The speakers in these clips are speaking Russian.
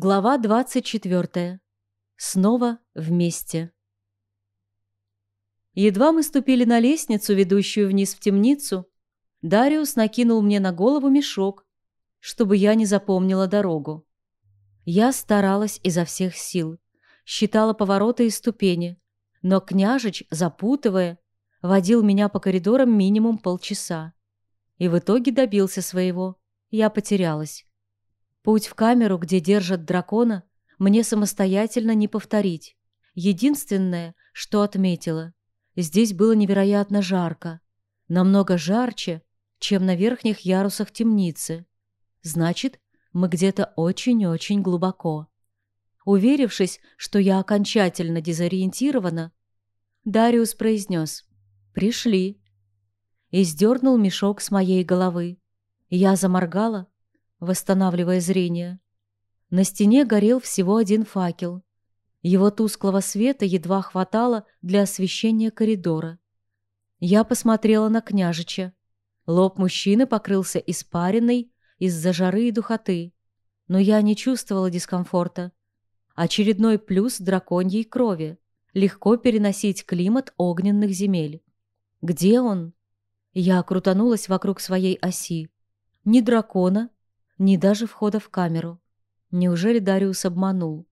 Глава 24. Снова вместе. Едва мы ступили на лестницу, ведущую вниз в темницу, Дариус накинул мне на голову мешок, чтобы я не запомнила дорогу. Я старалась изо всех сил, считала повороты и ступени, но княжич, запутывая, водил меня по коридорам минимум полчаса. И в итоге добился своего. Я потерялась. Путь в камеру, где держат дракона, мне самостоятельно не повторить. Единственное, что отметила, здесь было невероятно жарко. Намного жарче, чем на верхних ярусах темницы. Значит, мы где-то очень-очень глубоко. Уверившись, что я окончательно дезориентирована, Дариус произнес «Пришли» и сдернул мешок с моей головы. Я заморгала, восстанавливая зрение. На стене горел всего один факел. Его тусклого света едва хватало для освещения коридора. Я посмотрела на княжича. Лоб мужчины покрылся испариной из-за жары и духоты, но я не чувствовала дискомфорта. Очередной плюс драконьей крови — легко переносить климат огненных земель. Где он? Я крутанулась вокруг своей оси. Ни дракона, ни даже входа в камеру. Неужели Дариус обманул?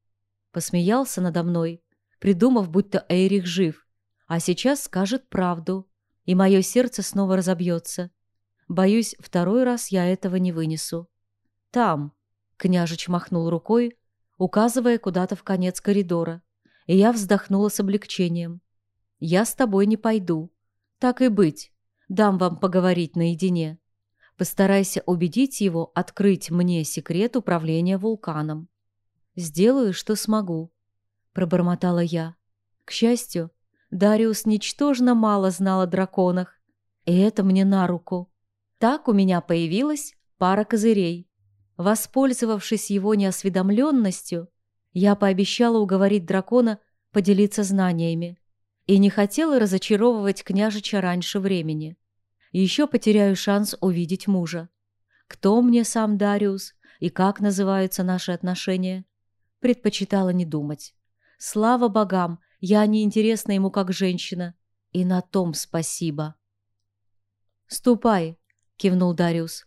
Посмеялся надо мной, придумав, будто Эйрих жив, а сейчас скажет правду, и мое сердце снова разобьется. Боюсь, второй раз я этого не вынесу. «Там», — княжич махнул рукой, указывая куда-то в конец коридора, и я вздохнула с облегчением. «Я с тобой не пойду. Так и быть. Дам вам поговорить наедине. Постарайся убедить его открыть мне секрет управления вулканом. Сделаю, что смогу, пробормотала я. К счастью, Дариус ничтожно мало знал о драконах, и это мне на руку. Так у меня появилась пара козырей. Воспользовавшись его неосведомленностью, я пообещала уговорить дракона поделиться знаниями и не хотела разочаровывать княжича раньше времени еще потеряю шанс увидеть мужа. Кто мне сам Дариус и как называются наши отношения? Предпочитала не думать. Слава богам, я не интересна ему как женщина, и на том спасибо. «Ступай», — кивнул Дариус.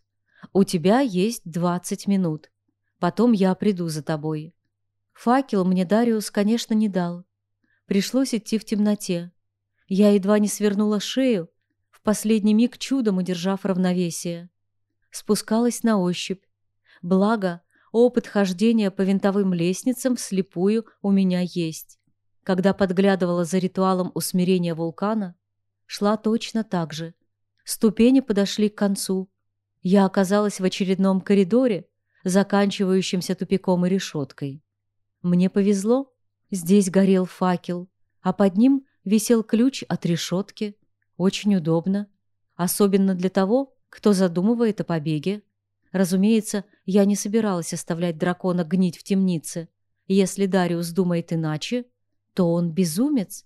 «У тебя есть двадцать минут. Потом я приду за тобой». Факел мне Дариус, конечно, не дал. Пришлось идти в темноте. Я едва не свернула шею, последний миг чудом удержав равновесие. Спускалась на ощупь. Благо, опыт хождения по винтовым лестницам вслепую у меня есть. Когда подглядывала за ритуалом усмирения вулкана, шла точно так же. Ступени подошли к концу. Я оказалась в очередном коридоре, заканчивающемся тупиком и решеткой. Мне повезло. Здесь горел факел, а под ним висел ключ от решетки. Очень удобно. Особенно для того, кто задумывает о побеге. Разумеется, я не собиралась оставлять дракона гнить в темнице. Если Дариус думает иначе, то он безумец.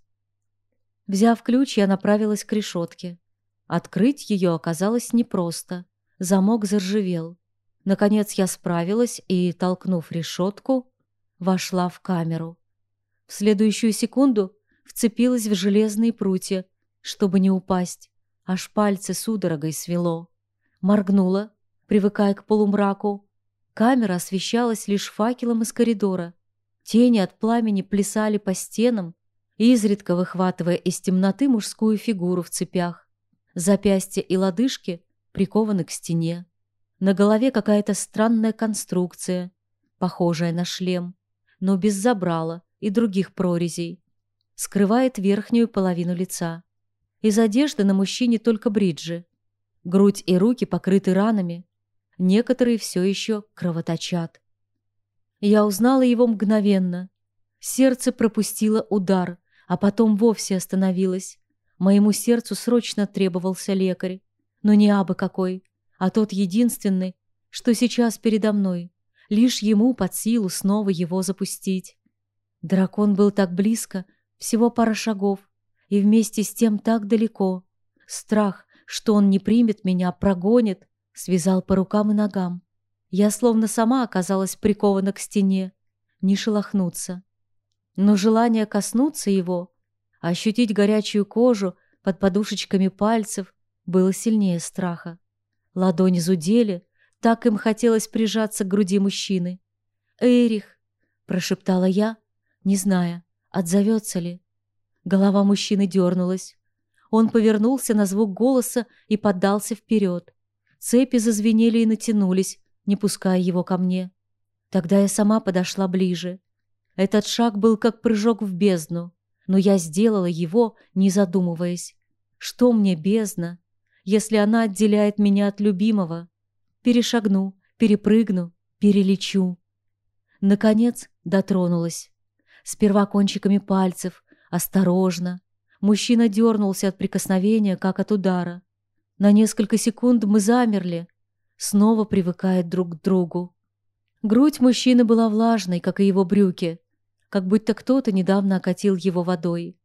Взяв ключ, я направилась к решетке. Открыть ее оказалось непросто. Замок заржавел. Наконец я справилась и, толкнув решетку, вошла в камеру. В следующую секунду вцепилась в железные прутья чтобы не упасть. Аж пальцы судорогой свело. Моргнула, привыкая к полумраку. Камера освещалась лишь факелом из коридора. Тени от пламени плясали по стенам, изредка выхватывая из темноты мужскую фигуру в цепях. Запястья и лодыжки прикованы к стене. На голове какая-то странная конструкция, похожая на шлем, но без забрала и других прорезей. Скрывает верхнюю половину лица. Из одежды на мужчине только бриджи. Грудь и руки покрыты ранами. Некоторые все еще кровоточат. Я узнала его мгновенно. Сердце пропустило удар, а потом вовсе остановилось. Моему сердцу срочно требовался лекарь. Но не абы какой, а тот единственный, что сейчас передо мной. Лишь ему под силу снова его запустить. Дракон был так близко, всего пара шагов, и вместе с тем так далеко. Страх, что он не примет меня, прогонит, связал по рукам и ногам. Я словно сама оказалась прикована к стене, не шелохнуться. Но желание коснуться его, ощутить горячую кожу под подушечками пальцев, было сильнее страха. Ладони зудели, так им хотелось прижаться к груди мужчины. «Эрих!» – прошептала я, не зная, отзовется ли. Голова мужчины дернулась. Он повернулся на звук голоса и поддался вперед. Цепи зазвенели и натянулись, не пуская его ко мне. Тогда я сама подошла ближе. Этот шаг был как прыжок в бездну, но я сделала его, не задумываясь. Что мне бездна, если она отделяет меня от любимого? Перешагну, перепрыгну, перелечу. Наконец дотронулась. Сперва кончиками пальцев, осторожно. Мужчина дернулся от прикосновения, как от удара. На несколько секунд мы замерли, снова привыкая друг к другу. Грудь мужчины была влажной, как и его брюки, как будто кто-то недавно окатил его водой.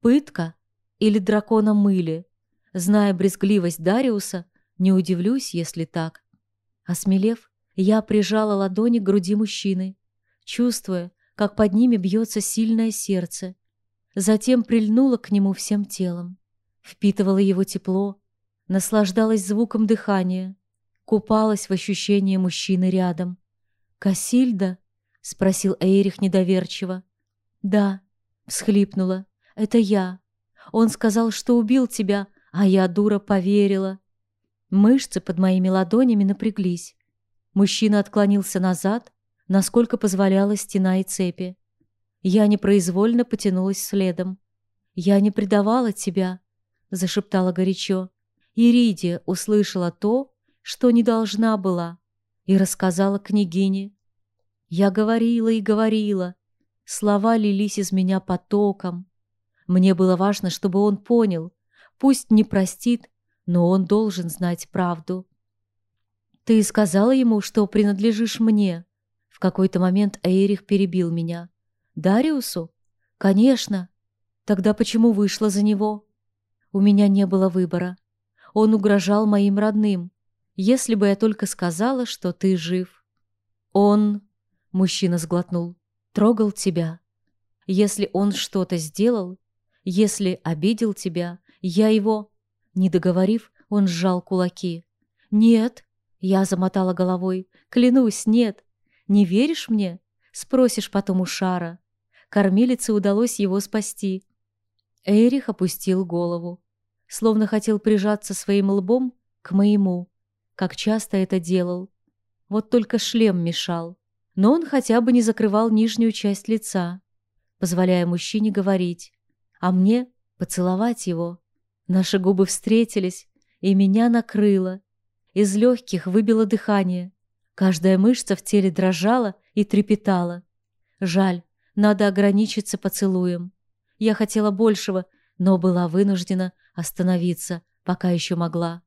Пытка или дракона мыли? Зная брезгливость Дариуса, не удивлюсь, если так. Осмелев, я прижала ладони к груди мужчины, чувствуя, как под ними бьется сильное сердце. Затем прильнула к нему всем телом, впитывала его тепло, наслаждалась звуком дыхания, купалась в ощущении мужчины рядом. «Касильда?» — спросил Эйрих недоверчиво. «Да», — всхлипнула, — «это я. Он сказал, что убил тебя, а я, дура, поверила». Мышцы под моими ладонями напряглись. Мужчина отклонился назад, насколько позволяла стена и цепи. Я непроизвольно потянулась следом. «Я не предавала тебя», — зашептала горячо. Иридия услышала то, что не должна была, и рассказала княгине. Я говорила и говорила. Слова лились из меня потоком. Мне было важно, чтобы он понял. Пусть не простит, но он должен знать правду. «Ты сказала ему, что принадлежишь мне?» В какой-то момент Эйрих перебил меня. «Дариусу? Конечно. Тогда почему вышла за него?» У меня не было выбора. Он угрожал моим родным. Если бы я только сказала, что ты жив. Он, мужчина сглотнул, трогал тебя. Если он что-то сделал, если обидел тебя, я его... Не договорив, он сжал кулаки. «Нет», — я замотала головой, — «клянусь, нет. Не веришь мне?» — спросишь потом у Шара. Кормилице удалось его спасти. Эрих опустил голову словно хотел прижаться своим лбом к моему, как часто это делал. Вот только шлем мешал. Но он хотя бы не закрывал нижнюю часть лица, позволяя мужчине говорить, а мне поцеловать его. Наши губы встретились, и меня накрыло. Из легких выбило дыхание. Каждая мышца в теле дрожала и трепетала. Жаль, надо ограничиться поцелуем. Я хотела большего, но была вынуждена остановиться, пока еще могла.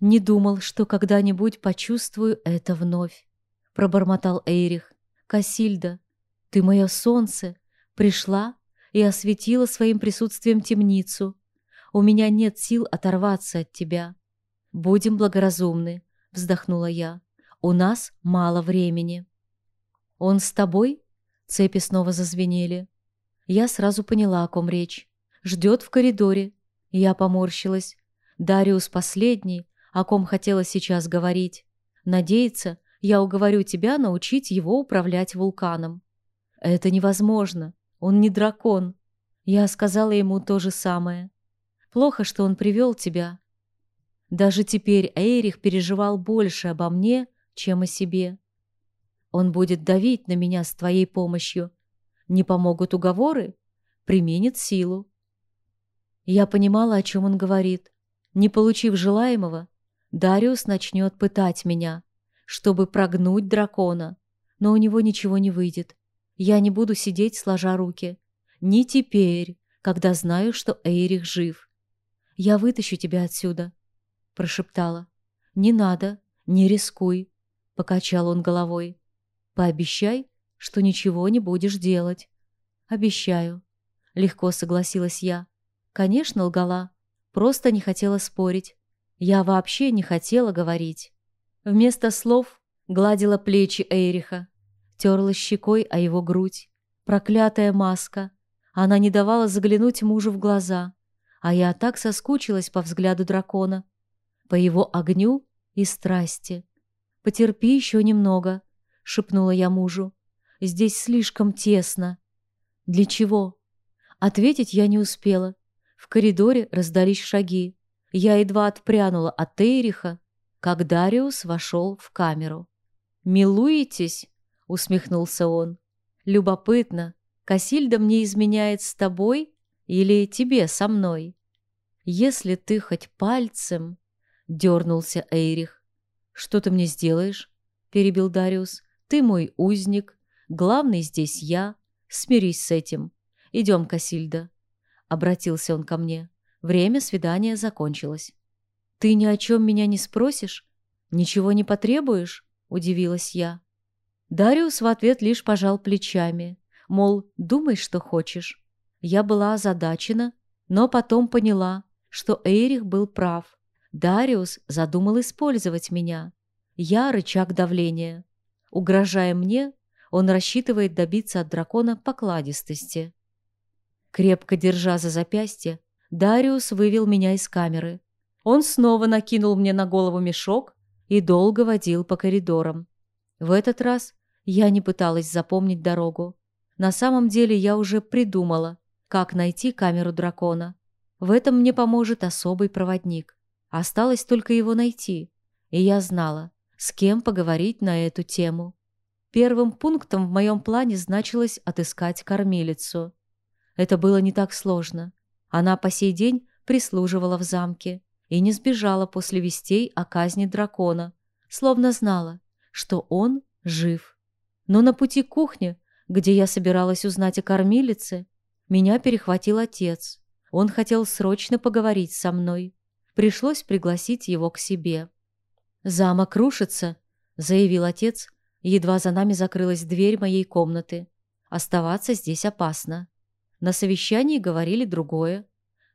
«Не думал, что когда-нибудь почувствую это вновь», — пробормотал Эйрих. «Касильда, ты мое солнце, пришла и осветила своим присутствием темницу. У меня нет сил оторваться от тебя. Будем благоразумны», — вздохнула я. «У нас мало времени». «Он с тобой?» — цепи снова зазвенели. Я сразу поняла, о ком речь. Ждет в коридоре, я поморщилась. Дариус последний, о ком хотела сейчас говорить. Надеется, я уговорю тебя научить его управлять вулканом. Это невозможно. Он не дракон. Я сказала ему то же самое. Плохо, что он привел тебя. Даже теперь Эйрих переживал больше обо мне, чем о себе. Он будет давить на меня с твоей помощью. Не помогут уговоры? Применит силу. Я понимала, о чем он говорит. Не получив желаемого, Дариус начнет пытать меня, чтобы прогнуть дракона. Но у него ничего не выйдет. Я не буду сидеть, сложа руки. Не теперь, когда знаю, что Эйрих жив. «Я вытащу тебя отсюда», — прошептала. «Не надо, не рискуй», — покачал он головой. «Пообещай, что ничего не будешь делать». «Обещаю», — легко согласилась я. Конечно, лгала. Просто не хотела спорить. Я вообще не хотела говорить. Вместо слов гладила плечи Эйриха. терла щекой о его грудь. Проклятая маска. Она не давала заглянуть мужу в глаза, а я так соскучилась по взгляду дракона, по его огню и страсти. «Потерпи еще немного», — шепнула я мужу. «Здесь слишком тесно». «Для чего?» Ответить я не успела. В коридоре раздались шаги. Я едва отпрянула от Эриха, как Дариус вошел в камеру. «Милуетесь?» — усмехнулся он. «Любопытно, Касильда мне изменяет с тобой или тебе со мной? Если ты хоть пальцем...» — дернулся Эйрих. «Что ты мне сделаешь?» — перебил Дариус. «Ты мой узник. Главный здесь я. Смирись с этим. Идем, Касильда». Обратился он ко мне. Время свидания закончилось. «Ты ни о чем меня не спросишь? Ничего не потребуешь?» — удивилась я. Дариус в ответ лишь пожал плечами, мол, думай, что хочешь. Я была озадачена, но потом поняла, что Эйрих был прав. Дариус задумал использовать меня. Я рычаг давления. Угрожая мне, он рассчитывает добиться от дракона покладистости. Крепко держа за запястье, Дариус вывел меня из камеры. Он снова накинул мне на голову мешок и долго водил по коридорам. В этот раз я не пыталась запомнить дорогу. На самом деле я уже придумала, как найти камеру дракона. В этом мне поможет особый проводник. Осталось только его найти. И я знала, с кем поговорить на эту тему. Первым пунктом в моем плане значилось отыскать кормилицу. Это было не так сложно. Она по сей день прислуживала в замке и не сбежала после вестей о казни дракона, словно знала, что он жив. Но на пути к кухне, где я собиралась узнать о кормилице, меня перехватил отец. Он хотел срочно поговорить со мной. Пришлось пригласить его к себе. «Замок рушится», — заявил отец, едва за нами закрылась дверь моей комнаты. «Оставаться здесь опасно». На совещании говорили другое.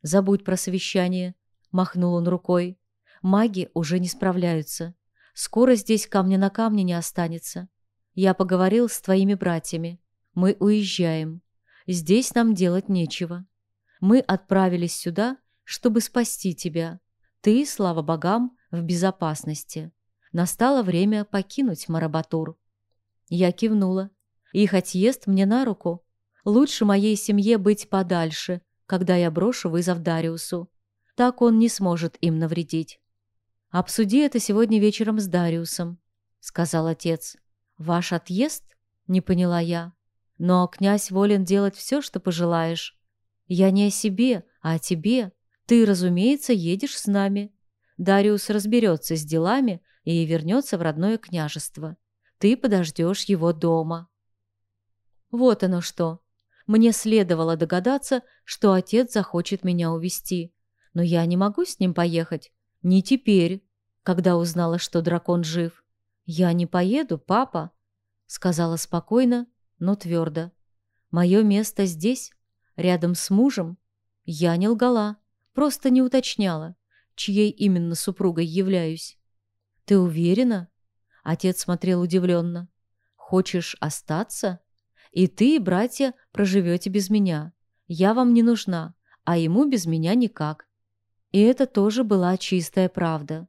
«Забудь про совещание», — махнул он рукой. «Маги уже не справляются. Скоро здесь камня на камне не останется. Я поговорил с твоими братьями. Мы уезжаем. Здесь нам делать нечего. Мы отправились сюда, чтобы спасти тебя. Ты, слава богам, в безопасности. Настало время покинуть Марабатур. Я кивнула. Их отъезд мне на руку. Лучше моей семье быть подальше, когда я брошу вызов Дариусу. Так он не сможет им навредить. «Обсуди это сегодня вечером с Дариусом», — сказал отец. «Ваш отъезд?» — не поняла я. «Но князь волен делать все, что пожелаешь. Я не о себе, а о тебе. Ты, разумеется, едешь с нами. Дариус разберется с делами и вернется в родное княжество. Ты подождешь его дома». Вот оно что. Мне следовало догадаться, что отец захочет меня увести. Но я не могу с ним поехать. Не теперь, когда узнала, что дракон жив. «Я не поеду, папа», — сказала спокойно, но твердо. «Мое место здесь, рядом с мужем». Я не лгала, просто не уточняла, чьей именно супругой являюсь. «Ты уверена?» — отец смотрел удивленно. «Хочешь остаться?» И ты и братья проживете без меня. Я вам не нужна, а ему без меня никак. И это тоже была чистая правда.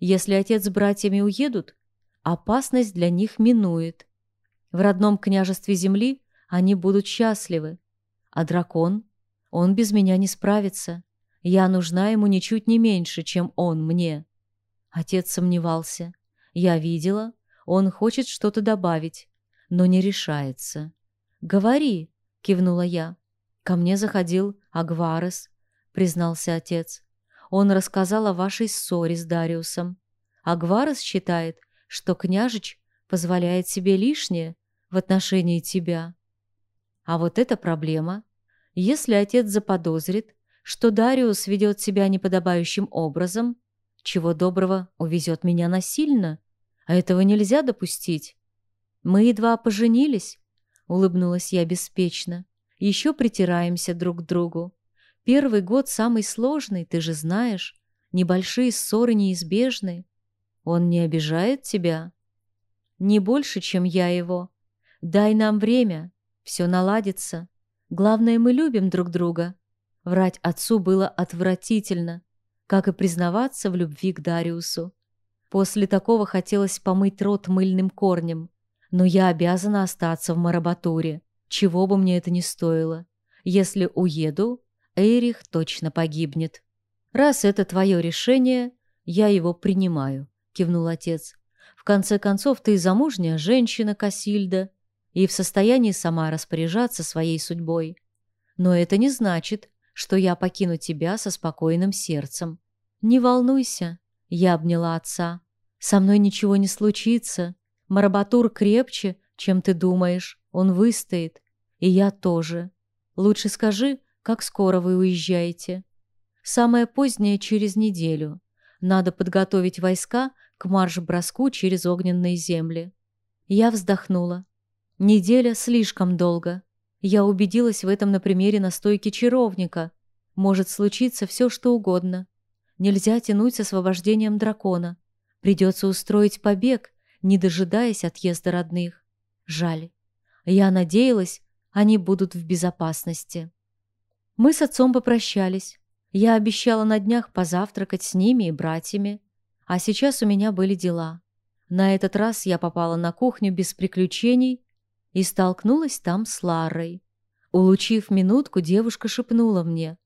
Если отец с братьями уедут, опасность для них минует. В родном княжестве земли они будут счастливы. А дракон? Он без меня не справится. Я нужна ему ничуть не меньше, чем он мне. Отец сомневался. Я видела, он хочет что-то добавить, но не решается. «Говори!» — кивнула я. «Ко мне заходил Агварес», — признался отец. «Он рассказал о вашей ссоре с Дариусом. Агварес считает, что княжич позволяет себе лишнее в отношении тебя. А вот эта проблема. Если отец заподозрит, что Дариус ведет себя неподобающим образом, чего доброго увезет меня насильно, а этого нельзя допустить. Мы едва поженились, улыбнулась я беспечно. Еще притираемся друг к другу. Первый год самый сложный, ты же знаешь. Небольшие ссоры неизбежны. Он не обижает тебя? Не больше, чем я его. Дай нам время, все наладится. Главное, мы любим друг друга. Врать отцу было отвратительно, как и признаваться в любви к Дариусу. После такого хотелось помыть рот мыльным корнем, но я обязана остаться в Марабатуре, чего бы мне это ни стоило. Если уеду, Эйрих точно погибнет. Раз это твое решение, я его принимаю, кивнул отец. В конце концов, ты замужняя женщина, Касильда, и в состоянии сама распоряжаться своей судьбой. Но это не значит, что я покину тебя со спокойным сердцем. Не волнуйся, я обняла отца. Со мной ничего не случится. Марабатур крепче, чем ты думаешь. Он выстоит. И я тоже. Лучше скажи, как скоро вы уезжаете. Самое позднее через неделю. Надо подготовить войска к марш-броску через огненные земли. Я вздохнула. Неделя слишком долго. Я убедилась в этом на примере настойки чаровника. Может случиться все, что угодно. Нельзя тянуть с освобождением дракона. Придется устроить побег, не дожидаясь отъезда родных. Жаль. Я надеялась, они будут в безопасности. Мы с отцом попрощались. Я обещала на днях позавтракать с ними и братьями. А сейчас у меня были дела. На этот раз я попала на кухню без приключений и столкнулась там с Ларой. Улучив минутку, девушка шепнула мне.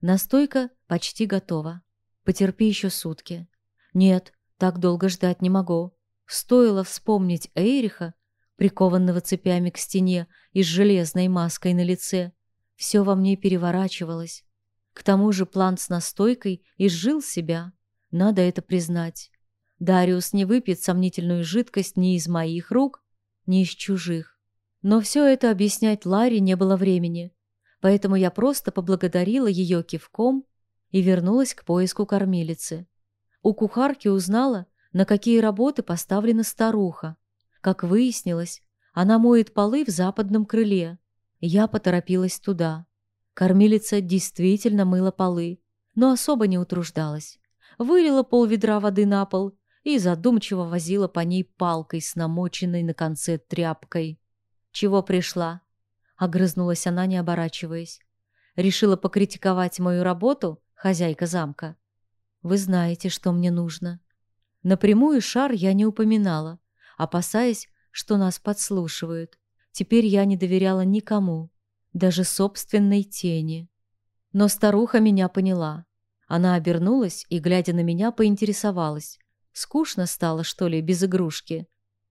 Настойка почти готова. Потерпи еще сутки. Нет, так долго ждать не могу. Стоило вспомнить Эйриха, прикованного цепями к стене и с железной маской на лице. Все во мне переворачивалось. К тому же план с настойкой изжил себя. Надо это признать. Дариус не выпьет сомнительную жидкость ни из моих рук, ни из чужих. Но все это объяснять Ларе не было времени, поэтому я просто поблагодарила ее кивком и вернулась к поиску кормилицы. У кухарки узнала, на какие работы поставлена старуха. Как выяснилось, она моет полы в западном крыле. Я поторопилась туда. Кормилица действительно мыла полы, но особо не утруждалась. Вылила пол ведра воды на пол и задумчиво возила по ней палкой с намоченной на конце тряпкой. «Чего пришла?» — огрызнулась она, не оборачиваясь. «Решила покритиковать мою работу, хозяйка замка?» «Вы знаете, что мне нужно». Напрямую шар я не упоминала, опасаясь, что нас подслушивают. Теперь я не доверяла никому, даже собственной тени. Но старуха меня поняла. Она обернулась и, глядя на меня, поинтересовалась. Скучно стало, что ли, без игрушки?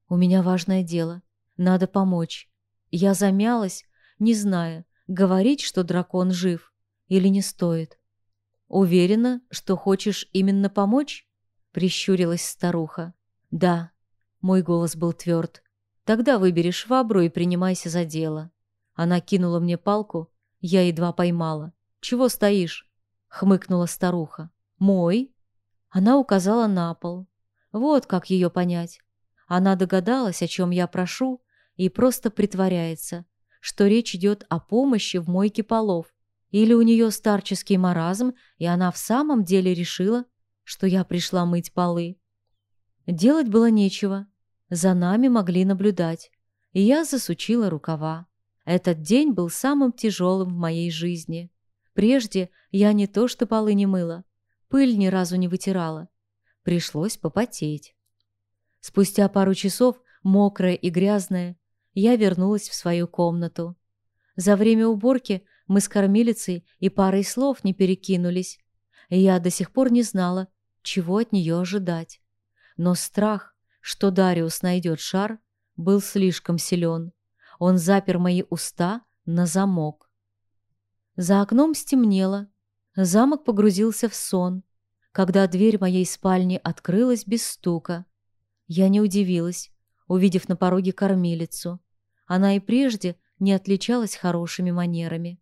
У меня важное дело. Надо помочь. Я замялась, не зная, говорить, что дракон жив, или не стоит. Уверена, что хочешь именно помочь? Прищурилась старуха. Да, мой голос был тверд. Тогда выбери швабру и принимайся за дело. Она кинула мне палку, я едва поймала. Чего стоишь? Хмыкнула старуха. Мой? Она указала на пол. Вот как ее понять. Она догадалась, о чем я прошу, и просто притворяется, что речь идет о помощи в мойке полов. Или у нее старческий маразм, и она в самом деле решила, что я пришла мыть полы. Делать было нечего. За нами могли наблюдать. И я засучила рукава. Этот день был самым тяжелым в моей жизни. Прежде я не то что полы не мыла, пыль ни разу не вытирала. Пришлось попотеть. Спустя пару часов, мокрая и грязная, я вернулась в свою комнату. За время уборки мы с кормилицей и парой слов не перекинулись, и я до сих пор не знала, чего от нее ожидать. Но страх, что Дариус найдет шар, был слишком силен. Он запер мои уста на замок. За окном стемнело. Замок погрузился в сон, когда дверь моей спальни открылась без стука. Я не удивилась, увидев на пороге кормилицу. Она и прежде не отличалась хорошими манерами.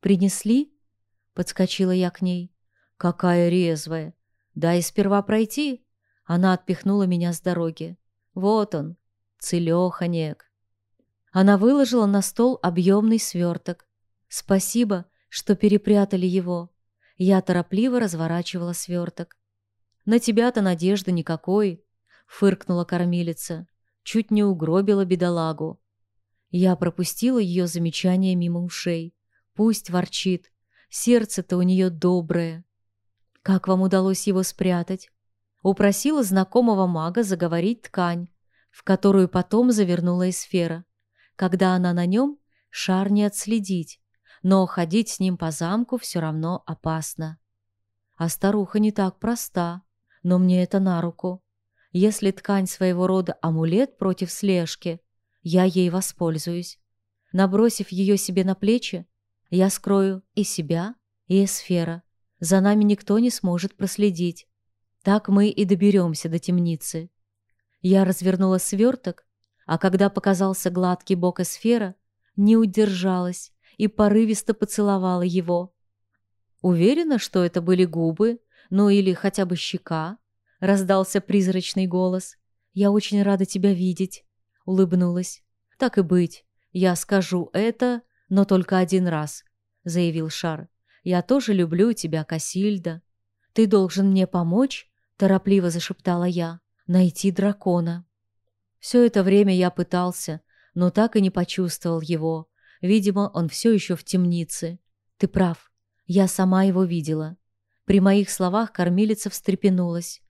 «Принесли?» — подскочила я к ней. «Какая резвая! Дай сперва пройти!» Она отпихнула меня с дороги. «Вот он, целеханек!» Она выложила на стол объемный сверток. «Спасибо, что перепрятали его!» Я торопливо разворачивала сверток. «На тебя-то надежды никакой!» — фыркнула кормилица чуть не угробила бедолагу. Я пропустила ее замечание мимо ушей. Пусть ворчит. Сердце-то у нее доброе. Как вам удалось его спрятать? Упросила знакомого мага заговорить ткань, в которую потом завернула эсфера. Когда она на нем, шар не отследить, но ходить с ним по замку все равно опасно. А старуха не так проста, но мне это на руку. Если ткань своего рода амулет против слежки, я ей воспользуюсь. Набросив ее себе на плечи, я скрою и себя, и эсфера. За нами никто не сможет проследить. Так мы и доберемся до темницы. Я развернула сверток, а когда показался гладкий бок эсфера, не удержалась и порывисто поцеловала его. Уверена, что это были губы, ну или хотя бы щека, раздался призрачный голос. Я очень рада тебя видеть, улыбнулась. Так и быть, я скажу это, но только один раз, заявил Шар. Я тоже люблю тебя, Касильда. Ты должен мне помочь, торопливо зашептала я. Найти дракона. Все это время я пытался, но так и не почувствовал его. Видимо, он все еще в темнице. Ты прав. Я сама его видела. При моих словах кормилица встрепенулась.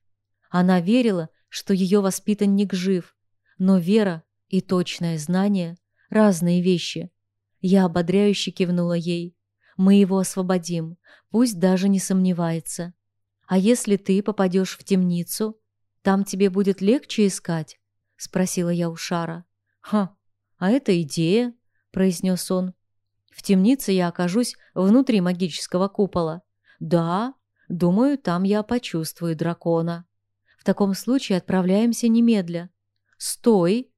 Она верила, что ее воспитанник жив, но вера и точное знание — разные вещи. Я ободряюще кивнула ей. Мы его освободим, пусть даже не сомневается. А если ты попадешь в темницу, там тебе будет легче искать? Спросила я у Шара. Ха, а это идея, произнес он. В темнице я окажусь внутри магического купола. Да, думаю, там я почувствую дракона. Таком случае отправляемся немедля. Стой!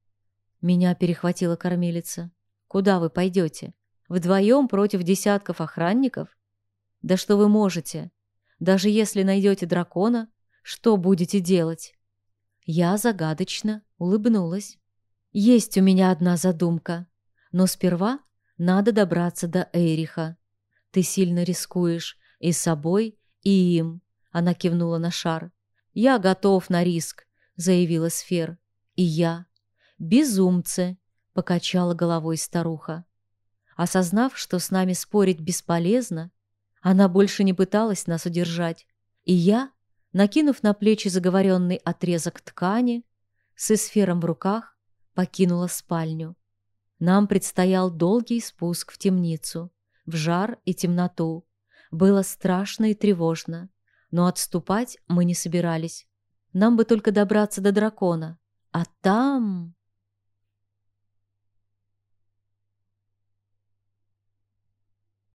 Меня перехватила кормилица. Куда вы пойдете? Вдвоем против десятков охранников? Да что вы можете? Даже если найдете дракона, что будете делать? Я загадочно улыбнулась. Есть у меня одна задумка, но сперва надо добраться до Эриха. Ты сильно рискуешь и собой, и им. Она кивнула на шар. Я готов на риск, заявила Сфер. И я. Безумцы, покачала головой старуха. Осознав, что с нами спорить бесполезно, она больше не пыталась нас удержать. И я, накинув на плечи заговоренный отрезок ткани, с эсфером в руках, покинула спальню. Нам предстоял долгий спуск в темницу, в жар и темноту. Было страшно и тревожно, но отступать мы не собирались. Нам бы только добраться до дракона. А там...